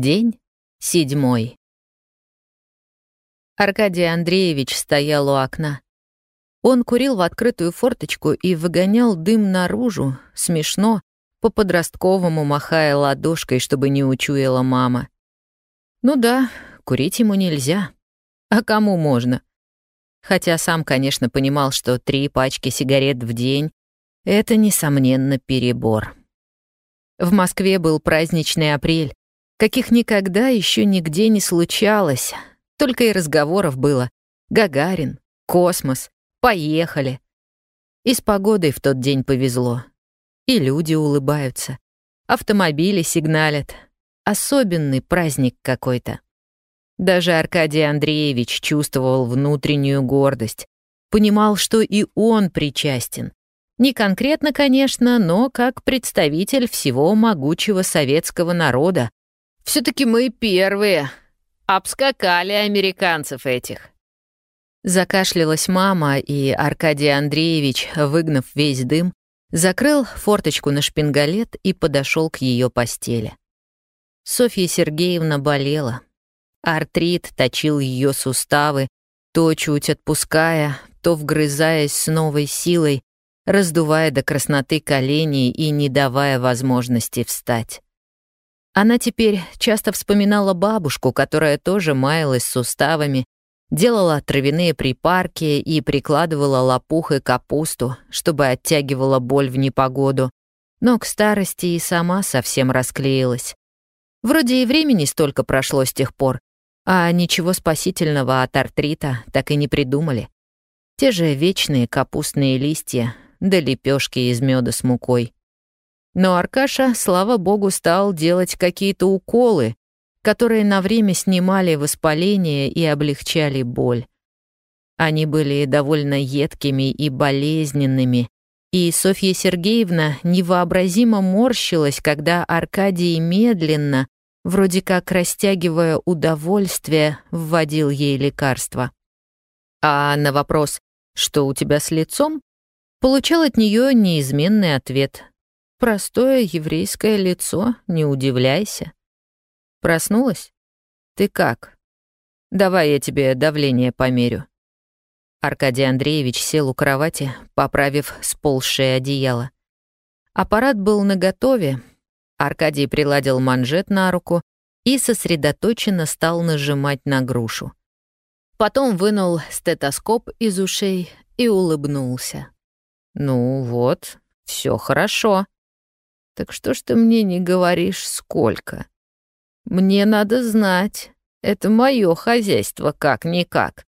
День седьмой. Аркадий Андреевич стоял у окна. Он курил в открытую форточку и выгонял дым наружу, смешно, по-подростковому махая ладошкой, чтобы не учуяла мама. Ну да, курить ему нельзя. А кому можно? Хотя сам, конечно, понимал, что три пачки сигарет в день — это, несомненно, перебор. В Москве был праздничный апрель, каких никогда еще нигде не случалось. Только и разговоров было. Гагарин, космос, поехали. И с погодой в тот день повезло. И люди улыбаются. Автомобили сигналят. Особенный праздник какой-то. Даже Аркадий Андреевич чувствовал внутреннюю гордость. Понимал, что и он причастен. Не конкретно, конечно, но как представитель всего могучего советского народа, все-таки мы первые. Обскакали американцев этих. Закашлялась мама, и Аркадий Андреевич, выгнав весь дым, закрыл форточку на шпингалет и подошел к ее постели. Софья Сергеевна болела. Артрит точил ее суставы, то чуть отпуская, то вгрызаясь с новой силой, раздувая до красноты колени и не давая возможности встать. Она теперь часто вспоминала бабушку, которая тоже маялась суставами, делала травяные припарки и прикладывала лопух и капусту, чтобы оттягивала боль в непогоду, но к старости и сама совсем расклеилась. Вроде и времени столько прошло с тех пор, а ничего спасительного от артрита так и не придумали. Те же вечные капустные листья, да лепешки из меда с мукой. Но Аркаша, слава богу, стал делать какие-то уколы, которые на время снимали воспаление и облегчали боль. Они были довольно едкими и болезненными, и Софья Сергеевна невообразимо морщилась, когда Аркадий медленно, вроде как растягивая удовольствие, вводил ей лекарства. А на вопрос «Что у тебя с лицом?» получал от нее неизменный ответ Простое еврейское лицо, не удивляйся. Проснулась? Ты как? Давай я тебе давление померю. Аркадий Андреевич сел у кровати, поправив сползшее одеяло. Аппарат был наготове. Аркадий приладил манжет на руку и сосредоточенно стал нажимать на грушу. Потом вынул стетоскоп из ушей и улыбнулся. «Ну вот, все хорошо», так что ж ты мне не говоришь, сколько? Мне надо знать. Это мое хозяйство, как-никак.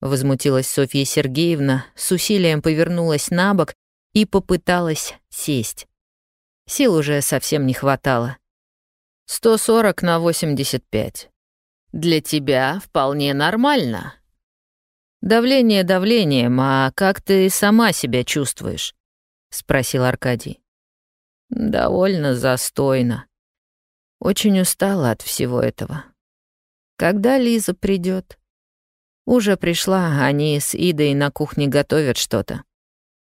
Возмутилась Софья Сергеевна, с усилием повернулась на бок и попыталась сесть. Сил уже совсем не хватало. 140 на 85. Для тебя вполне нормально. Давление давлением, а как ты сама себя чувствуешь? Спросил Аркадий. Довольно застойно. Очень устала от всего этого. Когда Лиза придет? Уже пришла, они с Идой на кухне готовят что-то.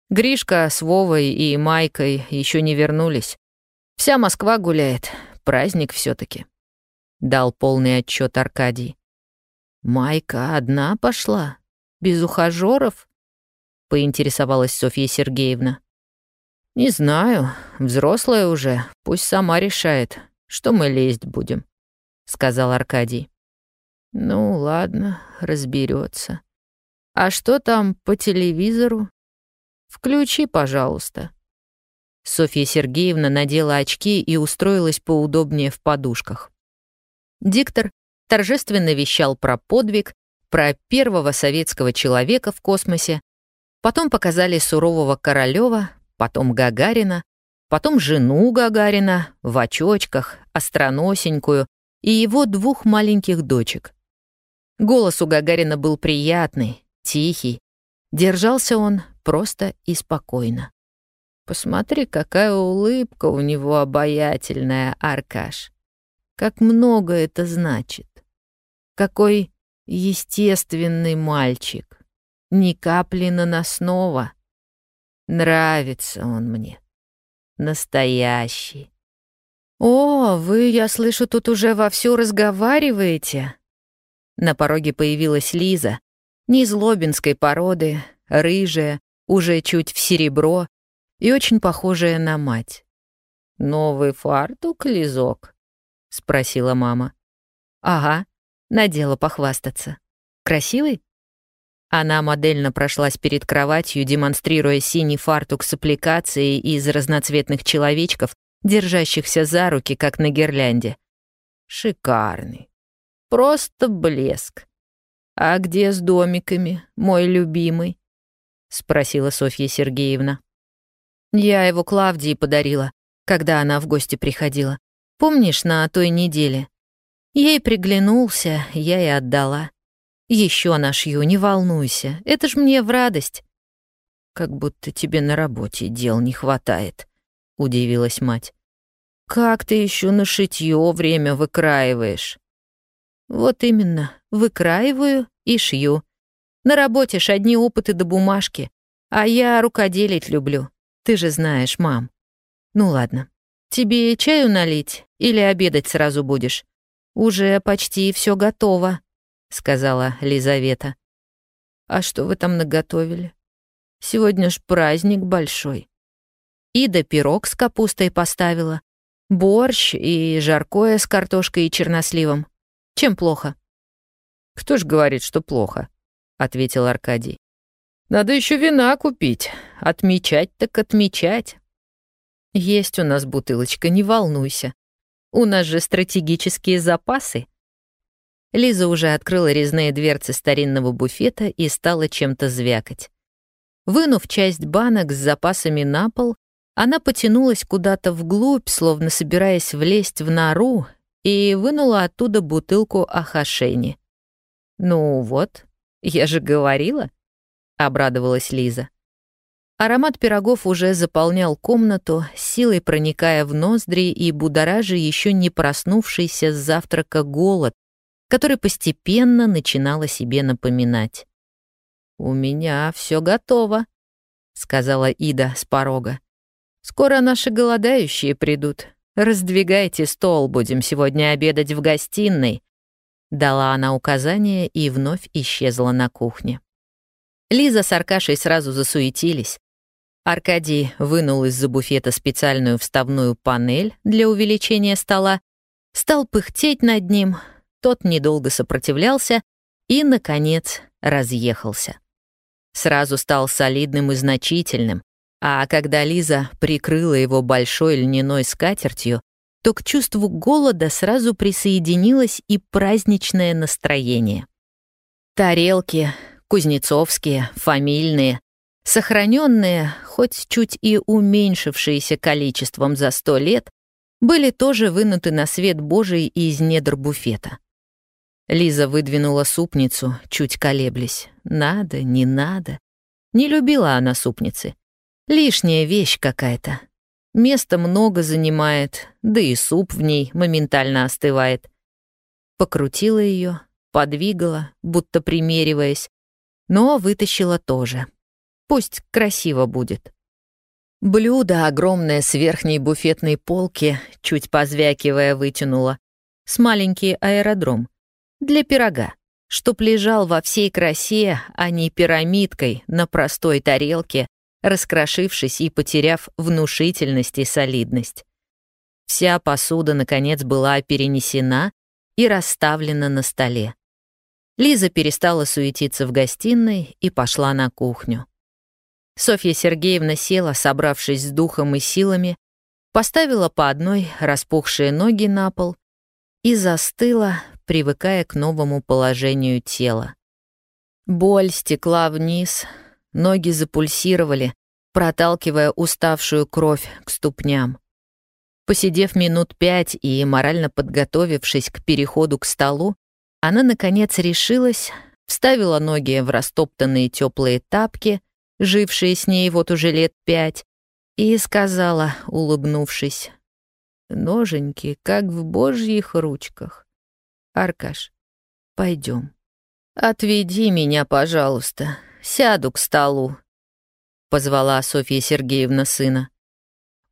Гришка с Вовой и Майкой еще не вернулись. Вся Москва гуляет, праздник все таки Дал полный отчет Аркадий. Майка одна пошла, без ухажеров? Поинтересовалась Софья Сергеевна. «Не знаю, взрослая уже, пусть сама решает, что мы лезть будем», — сказал Аркадий. «Ну, ладно, разберется. А что там по телевизору? Включи, пожалуйста». Софья Сергеевна надела очки и устроилась поудобнее в подушках. Диктор торжественно вещал про подвиг, про первого советского человека в космосе, потом показали сурового Королёва, потом Гагарина, потом жену Гагарина в очочках, остроносенькую и его двух маленьких дочек. Голос у Гагарина был приятный, тихий. Держался он просто и спокойно. Посмотри, какая улыбка у него обаятельная, Аркаш. Как много это значит. Какой естественный мальчик. Ни капли наносного. Нравится он мне. Настоящий. «О, вы, я слышу, тут уже вовсю разговариваете?» На пороге появилась Лиза, незлобинской породы, рыжая, уже чуть в серебро и очень похожая на мать. «Новый фартук, Лизок?» — спросила мама. «Ага, надела похвастаться. Красивый?» Она модельно прошлась перед кроватью, демонстрируя синий фартук с аппликацией из разноцветных человечков, держащихся за руки, как на гирлянде. «Шикарный. Просто блеск. А где с домиками, мой любимый?» — спросила Софья Сергеевна. «Я его Клавдии подарила, когда она в гости приходила. Помнишь, на той неделе? Ей приглянулся, я и отдала. Еще нашью, не волнуйся, это ж мне в радость». «Как будто тебе на работе дел не хватает», — удивилась мать. «Как ты еще на шитье время выкраиваешь?» «Вот именно, выкраиваю и шью. На работе ж одни опыты до бумажки, а я рукоделить люблю. Ты же знаешь, мам. Ну ладно, тебе чаю налить или обедать сразу будешь? Уже почти все готово», — сказала Лизавета. «А что вы там наготовили? Сегодня ж праздник большой». Ида пирог с капустой поставила, борщ и жаркое с картошкой и черносливом. Чем плохо?» «Кто ж говорит, что плохо?» — ответил Аркадий. «Надо еще вина купить. Отмечать так отмечать». «Есть у нас бутылочка, не волнуйся. У нас же стратегические запасы». Лиза уже открыла резные дверцы старинного буфета и стала чем-то звякать. Вынув часть банок с запасами на пол, она потянулась куда-то вглубь, словно собираясь влезть в нору, и вынула оттуда бутылку Ахашени. «Ну вот, я же говорила», — обрадовалась Лиза. Аромат пирогов уже заполнял комнату, силой проникая в ноздри и будоражи еще не проснувшийся с завтрака голод, который постепенно начинала себе напоминать. «У меня все готово», — сказала Ида с порога. «Скоро наши голодающие придут. «Раздвигайте стол, будем сегодня обедать в гостиной», — дала она указание и вновь исчезла на кухне. Лиза с Аркашей сразу засуетились. Аркадий вынул из-за буфета специальную вставную панель для увеличения стола, стал пыхтеть над ним, тот недолго сопротивлялся и, наконец, разъехался. Сразу стал солидным и значительным, а когда Лиза прикрыла его большой льняной скатертью, то к чувству голода сразу присоединилось и праздничное настроение. Тарелки, кузнецовские, фамильные, сохраненные, хоть чуть и уменьшившиеся количеством за сто лет, были тоже вынуты на свет Божий из недр буфета. Лиза выдвинула супницу, чуть колеблясь. Надо, не надо. Не любила она супницы. Лишняя вещь какая-то. Места много занимает, да и суп в ней моментально остывает. Покрутила ее, подвигала, будто примериваясь, но вытащила тоже. Пусть красиво будет. Блюдо огромное с верхней буфетной полки, чуть позвякивая, вытянула. С маленький аэродром. Для пирога, чтоб лежал во всей красе, а не пирамидкой на простой тарелке раскрошившись и потеряв внушительность и солидность. Вся посуда, наконец, была перенесена и расставлена на столе. Лиза перестала суетиться в гостиной и пошла на кухню. Софья Сергеевна села, собравшись с духом и силами, поставила по одной распухшие ноги на пол и застыла, привыкая к новому положению тела. Боль стекла вниз, Ноги запульсировали, проталкивая уставшую кровь к ступням. Посидев минут пять и морально подготовившись к переходу к столу, она, наконец, решилась, вставила ноги в растоптанные теплые тапки, жившие с ней вот уже лет пять, и сказала, улыбнувшись, «Ноженьки, как в божьих ручках. Аркаш, пойдем. Отведи меня, пожалуйста, сяду к столу», — позвала Софья Сергеевна сына.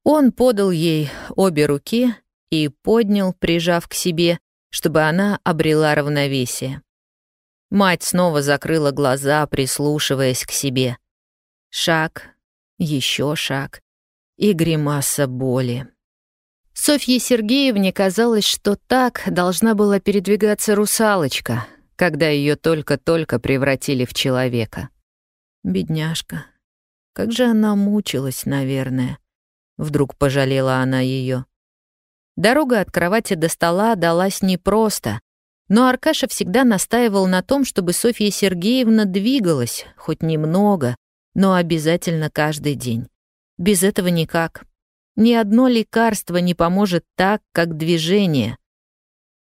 Он подал ей обе руки и поднял, прижав к себе, чтобы она обрела равновесие. Мать снова закрыла глаза, прислушиваясь к себе. Шаг, еще шаг и гримаса боли. Софье Сергеевне казалось, что так должна была передвигаться русалочка, когда ее только-только превратили в человека. Бедняжка. Как же она мучилась, наверное. Вдруг пожалела она ее. Дорога от кровати до стола далась непросто, но Аркаша всегда настаивал на том, чтобы Софья Сергеевна двигалась, хоть немного, но обязательно каждый день. Без этого никак. Ни одно лекарство не поможет так, как движение.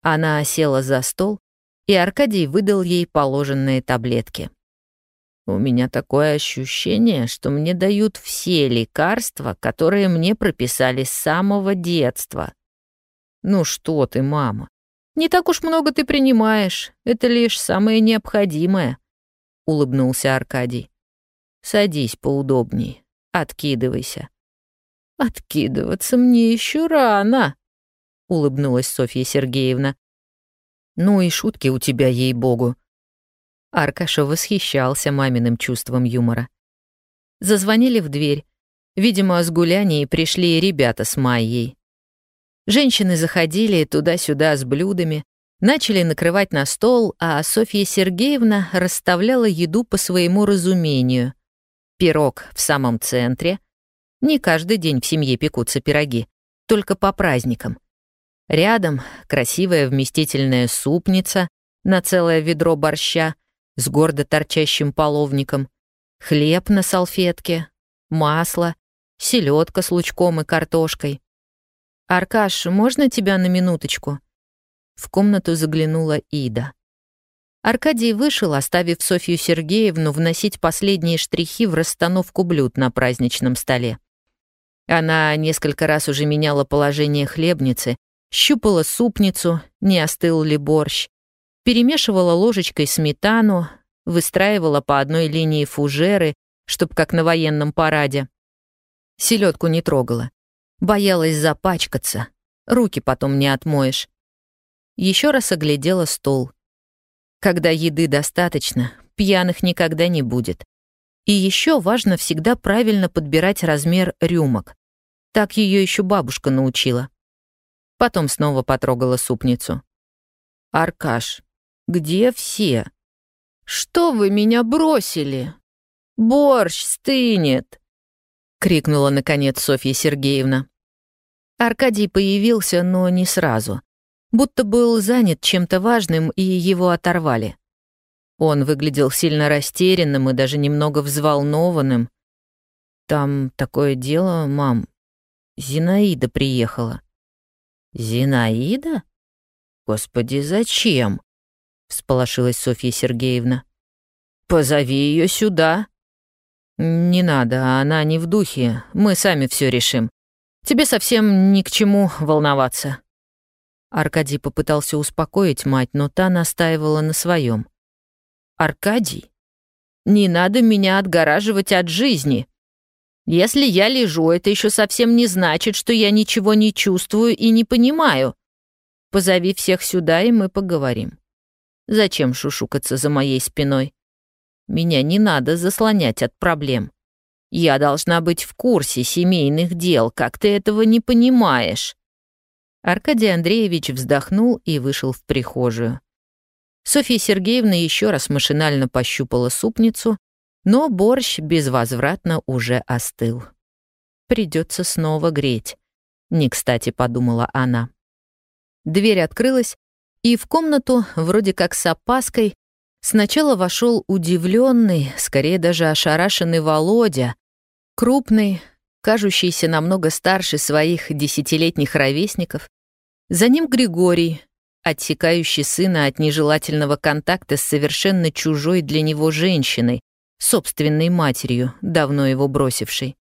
Она села за стол, и Аркадий выдал ей положенные таблетки. «У меня такое ощущение, что мне дают все лекарства, которые мне прописали с самого детства». «Ну что ты, мама, не так уж много ты принимаешь, это лишь самое необходимое», — улыбнулся Аркадий. «Садись поудобнее, откидывайся». «Откидываться мне еще рано», — улыбнулась Софья Сергеевна. «Ну и шутки у тебя, ей-богу». Аркаша восхищался маминым чувством юмора. Зазвонили в дверь. Видимо, с гуляний пришли ребята с Майей. Женщины заходили туда-сюда с блюдами, начали накрывать на стол, а Софья Сергеевна расставляла еду по своему разумению. Пирог в самом центре — не каждый день в семье пекутся пироги, только по праздникам. Рядом красивая вместительная супница на целое ведро борща с гордо торчащим половником, хлеб на салфетке, масло, селедка с лучком и картошкой. «Аркаш, можно тебя на минуточку?» В комнату заглянула Ида. Аркадий вышел, оставив Софью Сергеевну вносить последние штрихи в расстановку блюд на праздничном столе. Она несколько раз уже меняла положение хлебницы, щупала супницу, не остыл ли борщ, перемешивала ложечкой сметану, выстраивала по одной линии фужеры, чтоб как на военном параде. Селедку не трогала. Боялась запачкаться. Руки потом не отмоешь. Еще раз оглядела стол. Когда еды достаточно, пьяных никогда не будет. И еще важно всегда правильно подбирать размер рюмок. Так ее еще бабушка научила. Потом снова потрогала супницу. «Аркаш, где все?» «Что вы меня бросили? Борщ стынет!» — крикнула, наконец, Софья Сергеевна. Аркадий появился, но не сразу. Будто был занят чем-то важным, и его оторвали. Он выглядел сильно растерянным и даже немного взволнованным. «Там такое дело, мам, Зинаида приехала». «Зинаида? Господи, зачем?» — всполошилась Софья Сергеевна. «Позови ее сюда». «Не надо, она не в духе, мы сами все решим. Тебе совсем ни к чему волноваться». Аркадий попытался успокоить мать, но та настаивала на своем. «Аркадий, не надо меня отгораживать от жизни. Если я лежу, это еще совсем не значит, что я ничего не чувствую и не понимаю. Позови всех сюда, и мы поговорим. Зачем шушукаться за моей спиной? Меня не надо заслонять от проблем. Я должна быть в курсе семейных дел, как ты этого не понимаешь». Аркадий Андреевич вздохнул и вышел в прихожую. Софья Сергеевна еще раз машинально пощупала супницу, но борщ безвозвратно уже остыл. Придется снова греть. Не кстати, подумала она. Дверь открылась, и в комнату, вроде как с опаской, сначала вошел удивленный, скорее даже ошарашенный Володя, крупный, кажущийся намного старше своих десятилетних ровесников. За ним Григорий, отсекающий сына от нежелательного контакта с совершенно чужой для него женщиной, собственной матерью, давно его бросившей.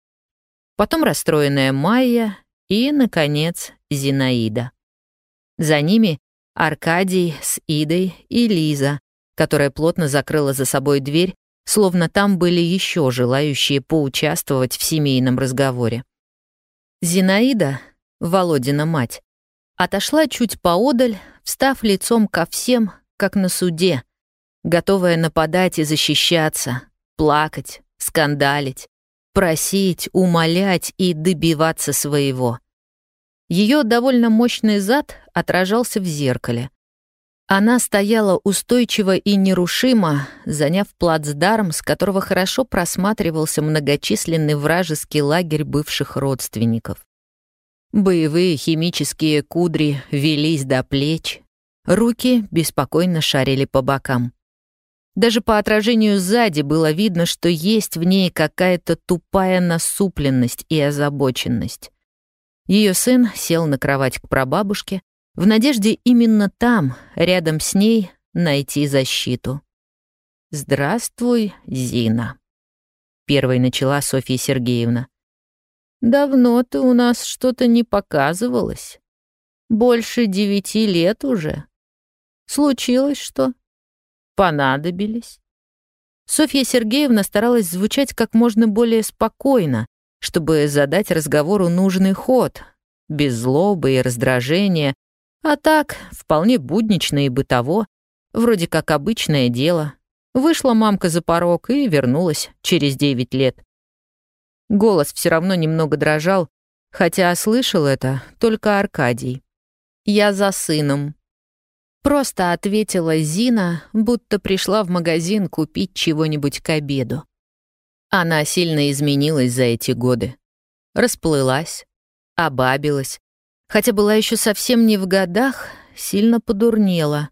Потом расстроенная Майя и, наконец, Зинаида. За ними Аркадий с Идой и Лиза, которая плотно закрыла за собой дверь, словно там были еще желающие поучаствовать в семейном разговоре. Зинаида, Володина мать, Отошла чуть поодаль, встав лицом ко всем, как на суде, готовая нападать и защищаться, плакать, скандалить, просить, умолять и добиваться своего. Ее довольно мощный зад отражался в зеркале. Она стояла устойчиво и нерушимо, заняв плацдарм, с которого хорошо просматривался многочисленный вражеский лагерь бывших родственников. Боевые химические кудри велись до плеч, руки беспокойно шарили по бокам. Даже по отражению сзади было видно, что есть в ней какая-то тупая насупленность и озабоченность. Ее сын сел на кровать к прабабушке, в надежде именно там, рядом с ней, найти защиту. «Здравствуй, Зина», — первой начала Софья Сергеевна. «Давно ты у нас что-то не показывалась. Больше девяти лет уже. Случилось что? Понадобились?» Софья Сергеевна старалась звучать как можно более спокойно, чтобы задать разговору нужный ход, без злобы и раздражения, а так, вполне буднично и бытово, вроде как обычное дело. Вышла мамка за порог и вернулась через девять лет. Голос все равно немного дрожал, хотя слышал это только Аркадий. «Я за сыном». Просто ответила Зина, будто пришла в магазин купить чего-нибудь к обеду. Она сильно изменилась за эти годы. Расплылась, обабилась, хотя была еще совсем не в годах, сильно подурнела.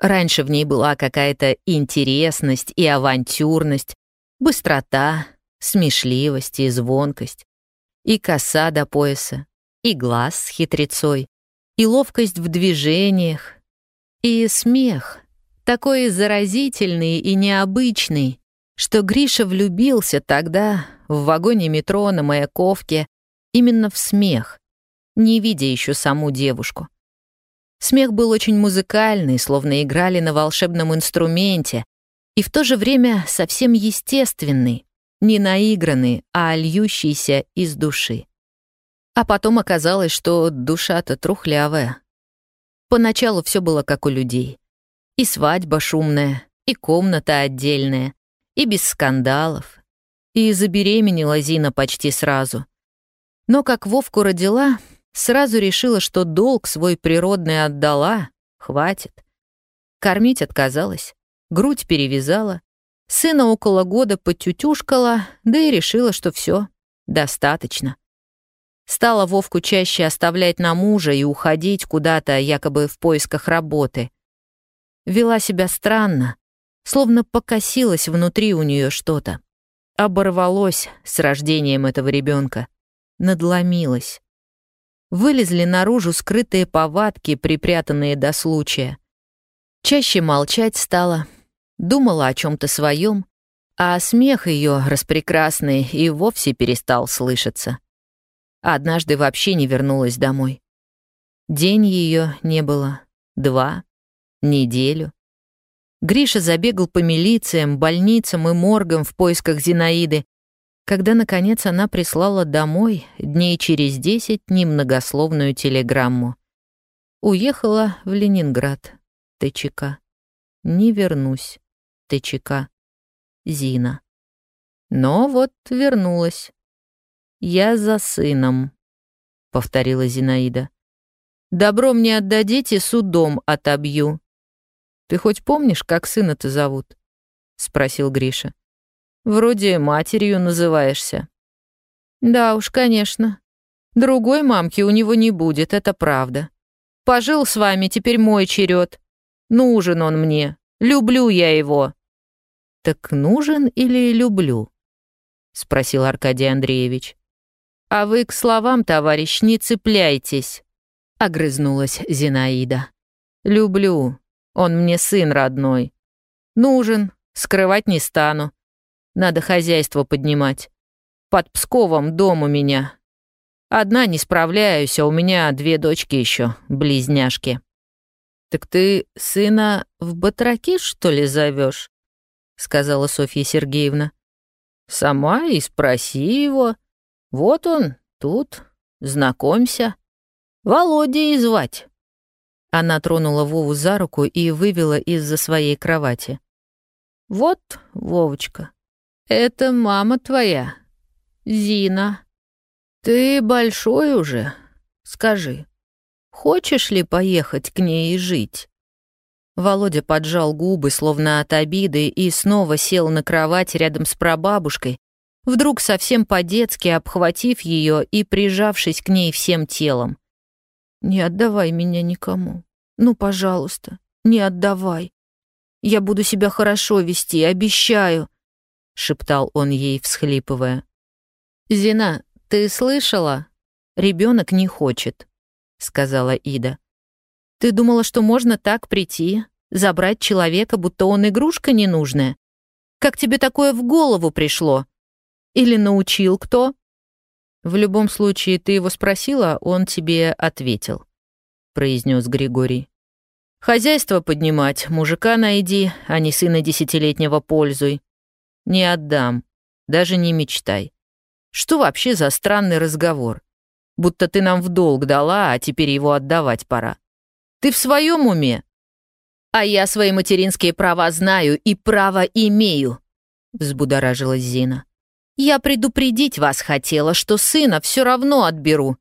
Раньше в ней была какая-то интересность и авантюрность, быстрота, смешливость и звонкость, и коса до пояса, и глаз с хитрецой, и ловкость в движениях, и смех, такой заразительный и необычный, что Гриша влюбился тогда в вагоне метро на Маяковке именно в смех, не видя еще саму девушку. Смех был очень музыкальный, словно играли на волшебном инструменте, и в то же время совсем естественный, не наигранный, а льющийся из души. А потом оказалось, что душа-то трухлявая. Поначалу все было как у людей. И свадьба шумная, и комната отдельная, и без скандалов. И забеременела Зина почти сразу. Но как Вовку родила, Сразу решила, что долг свой природный отдала, хватит. Кормить отказалась, грудь перевязала, сына около года потютюшкала, да и решила, что все достаточно. Стала Вовку чаще оставлять на мужа и уходить куда-то, якобы в поисках работы. Вела себя странно, словно покосилось внутри у нее что-то. Оборвалось с рождением этого ребенка, надломилось вылезли наружу скрытые повадки, припрятанные до случая. Чаще молчать стала, думала о чем то своем, а смех ее распрекрасный и вовсе перестал слышаться. Однажды вообще не вернулась домой. День ее не было, два, неделю. Гриша забегал по милициям, больницам и моргам в поисках Зинаиды, когда, наконец, она прислала домой дней через десять немногословную телеграмму. Уехала в Ленинград. ТЧК. Не вернусь. ТЧК. Зина. Но вот вернулась. «Я за сыном», — повторила Зинаида. «Добро мне отдадите, судом отобью». «Ты хоть помнишь, как сына-то зовут?» — спросил Гриша. Вроде матерью называешься». «Да уж, конечно. Другой мамки у него не будет, это правда. Пожил с вами, теперь мой черед. Нужен он мне. Люблю я его». «Так нужен или люблю?» — спросил Аркадий Андреевич. «А вы к словам, товарищ, не цепляйтесь», — огрызнулась Зинаида. «Люблю. Он мне сын родной. Нужен, скрывать не стану. Надо хозяйство поднимать. Под Псковом дом у меня. Одна не справляюсь, а у меня две дочки еще, близняшки. Так ты сына в батраки, что ли, зовешь? сказала Софья Сергеевна. Сама и спроси его. Вот он, тут, знакомься. Володей звать». Она тронула Вову за руку и вывела из-за своей кровати. «Вот, Вовочка, это мама твоя, Зина. Ты большой уже, скажи, хочешь ли поехать к ней жить?» Володя поджал губы, словно от обиды, и снова сел на кровать рядом с прабабушкой, вдруг совсем по-детски обхватив ее и прижавшись к ней всем телом. «Не отдавай меня никому. Ну, пожалуйста, не отдавай. Я буду себя хорошо вести, обещаю», — шептал он ей, всхлипывая. «Зина, ты слышала? Ребенок не хочет», — сказала Ида. «Ты думала, что можно так прийти, забрать человека, будто он игрушка ненужная? Как тебе такое в голову пришло? Или научил кто?» «В любом случае, ты его спросила, он тебе ответил», — произнес Григорий. «Хозяйство поднимать, мужика найди, а не сына десятилетнего пользуй. Не отдам, даже не мечтай. Что вообще за странный разговор? Будто ты нам в долг дала, а теперь его отдавать пора. Ты в своем уме? А я свои материнские права знаю и право имею, взбудоражилась Зина. Я предупредить вас хотела, что сына все равно отберу.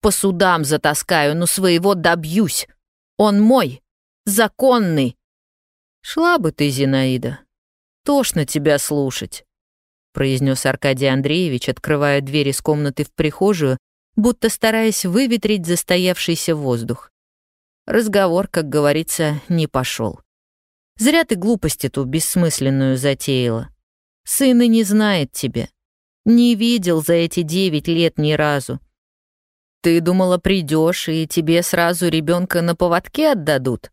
По судам затаскаю, но своего добьюсь. Он мой, законный. Шла бы ты, Зинаида. Тошно тебя слушать, произнес Аркадий Андреевич, открывая дверь из комнаты в прихожую, будто стараясь выветрить застоявшийся воздух. Разговор, как говорится, не пошел. Зря ты глупость эту бессмысленную затеяла. Сын и не знает тебя. Не видел за эти девять лет ни разу. Ты думала, придешь и тебе сразу ребенка на поводке отдадут?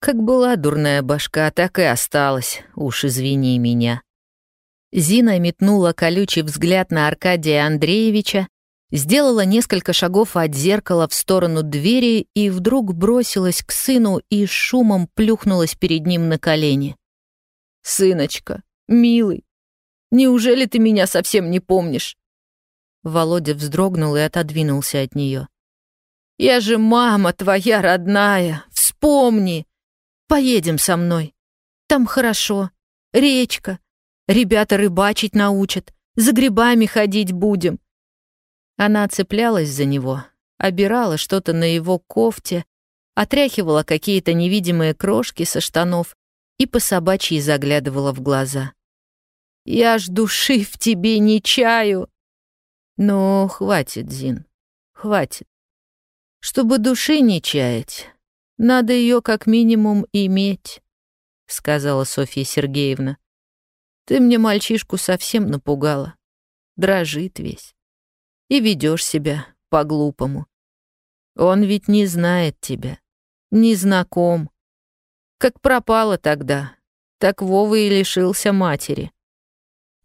Как была дурная башка, так и осталась, уж извини меня. Зина метнула колючий взгляд на Аркадия Андреевича, сделала несколько шагов от зеркала в сторону двери и вдруг бросилась к сыну и шумом плюхнулась перед ним на колени. «Сыночка, милый, неужели ты меня совсем не помнишь?» Володя вздрогнул и отодвинулся от нее. «Я же мама твоя родная, вспомни! Поедем со мной. Там хорошо, речка, ребята рыбачить научат, за грибами ходить будем». Она цеплялась за него, обирала что-то на его кофте, отряхивала какие-то невидимые крошки со штанов и по собачьи заглядывала в глаза. Я ж души в тебе не чаю. Но хватит, Зин, хватит. Чтобы души не чаять, надо ее как минимум иметь, сказала Софья Сергеевна. Ты мне мальчишку совсем напугала. Дрожит весь. И ведешь себя по-глупому. Он ведь не знает тебя, не знаком. Как пропала тогда, так Вова и лишился матери.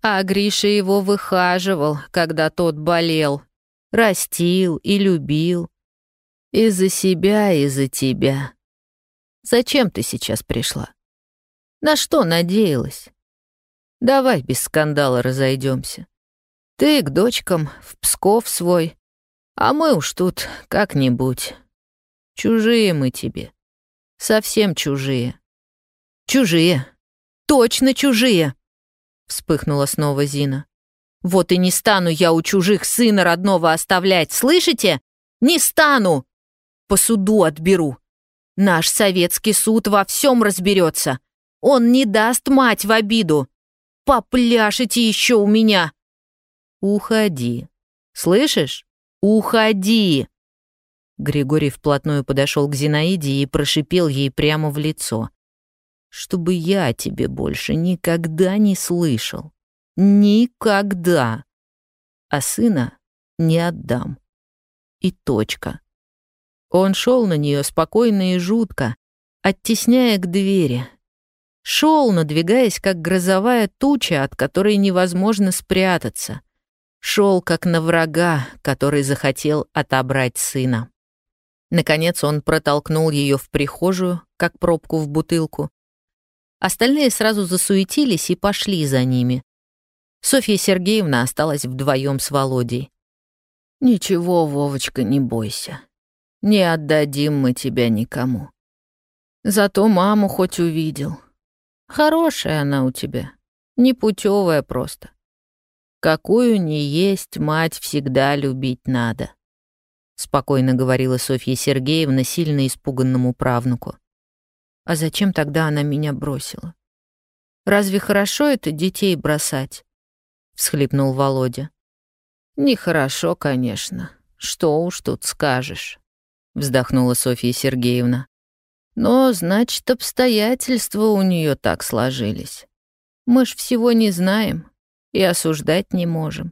А Гриша его выхаживал, когда тот болел. Растил и любил. И за себя, и за тебя. Зачем ты сейчас пришла? На что надеялась? Давай без скандала разойдемся. Ты к дочкам, в Псков свой, а мы уж тут как-нибудь. Чужие мы тебе. Совсем чужие. Чужие. Точно чужие вспыхнула снова Зина. «Вот и не стану я у чужих сына родного оставлять, слышите? Не стану! По суду отберу. Наш советский суд во всем разберется. Он не даст мать в обиду. Попляшите еще у меня!» «Уходи. Слышишь? Уходи!» Григорий вплотную подошел к Зинаиде и прошипел ей прямо в лицо чтобы я тебе больше никогда не слышал. Никогда. А сына не отдам. И точка. Он шел на нее спокойно и жутко, оттесняя к двери. Шел, надвигаясь, как грозовая туча, от которой невозможно спрятаться. Шел, как на врага, который захотел отобрать сына. Наконец он протолкнул ее в прихожую, как пробку в бутылку, Остальные сразу засуетились и пошли за ними. Софья Сергеевна осталась вдвоем с Володей. «Ничего, Вовочка, не бойся. Не отдадим мы тебя никому. Зато маму хоть увидел. Хорошая она у тебя, непутевая просто. Какую не есть, мать всегда любить надо», — спокойно говорила Софья Сергеевна сильно испуганному правнуку. «А зачем тогда она меня бросила? Разве хорошо это детей бросать?» — всхлипнул Володя. «Нехорошо, конечно. Что уж тут скажешь», — вздохнула Софья Сергеевна. «Но, значит, обстоятельства у нее так сложились. Мы ж всего не знаем и осуждать не можем.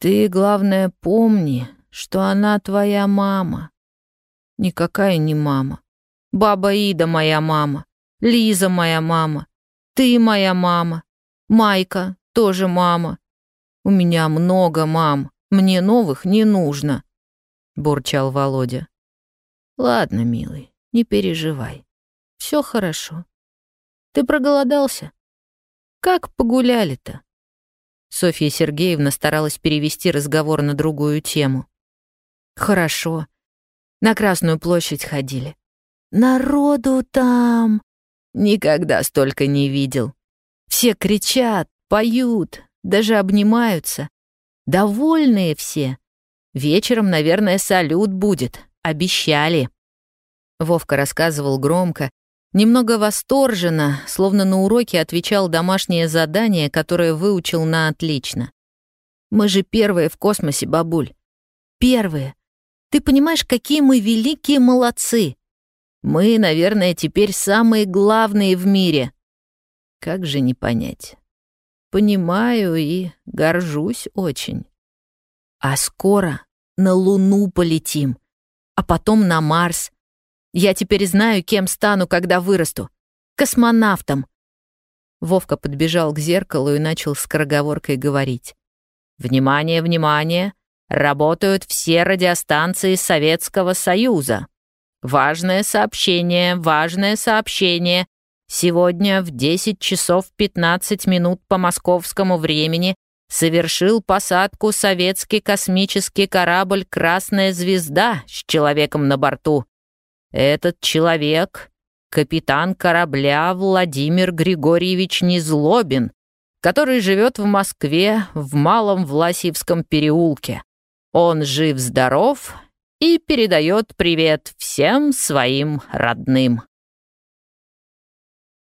Ты, главное, помни, что она твоя мама. Никакая не мама. Баба Ида моя мама, Лиза моя мама, ты моя мама, Майка тоже мама. У меня много мам, мне новых не нужно, бурчал Володя. Ладно, милый, не переживай. Все хорошо. Ты проголодался? Как погуляли-то? Софья Сергеевна старалась перевести разговор на другую тему. «Хорошо. На Красную площадь ходили. Народу там... Никогда столько не видел. Все кричат, поют, даже обнимаются. Довольные все. Вечером, наверное, салют будет. Обещали». Вовка рассказывал громко, Немного восторженно, словно на уроке отвечал домашнее задание, которое выучил на отлично. «Мы же первые в космосе, бабуль. Первые. Ты понимаешь, какие мы великие молодцы. Мы, наверное, теперь самые главные в мире. Как же не понять? Понимаю и горжусь очень. А скоро на Луну полетим, а потом на Марс — я теперь знаю, кем стану, когда вырасту. Космонавтом. Вовка подбежал к зеркалу и начал скороговоркой говорить. «Внимание, внимание! Работают все радиостанции Советского Союза. Важное сообщение, важное сообщение. Сегодня в 10 часов 15 минут по московскому времени совершил посадку советский космический корабль «Красная звезда» с человеком на борту. Этот человек — капитан корабля Владимир Григорьевич Незлобин, который живет в Москве в Малом Власьевском переулке. Он жив-здоров и передает привет всем своим родным.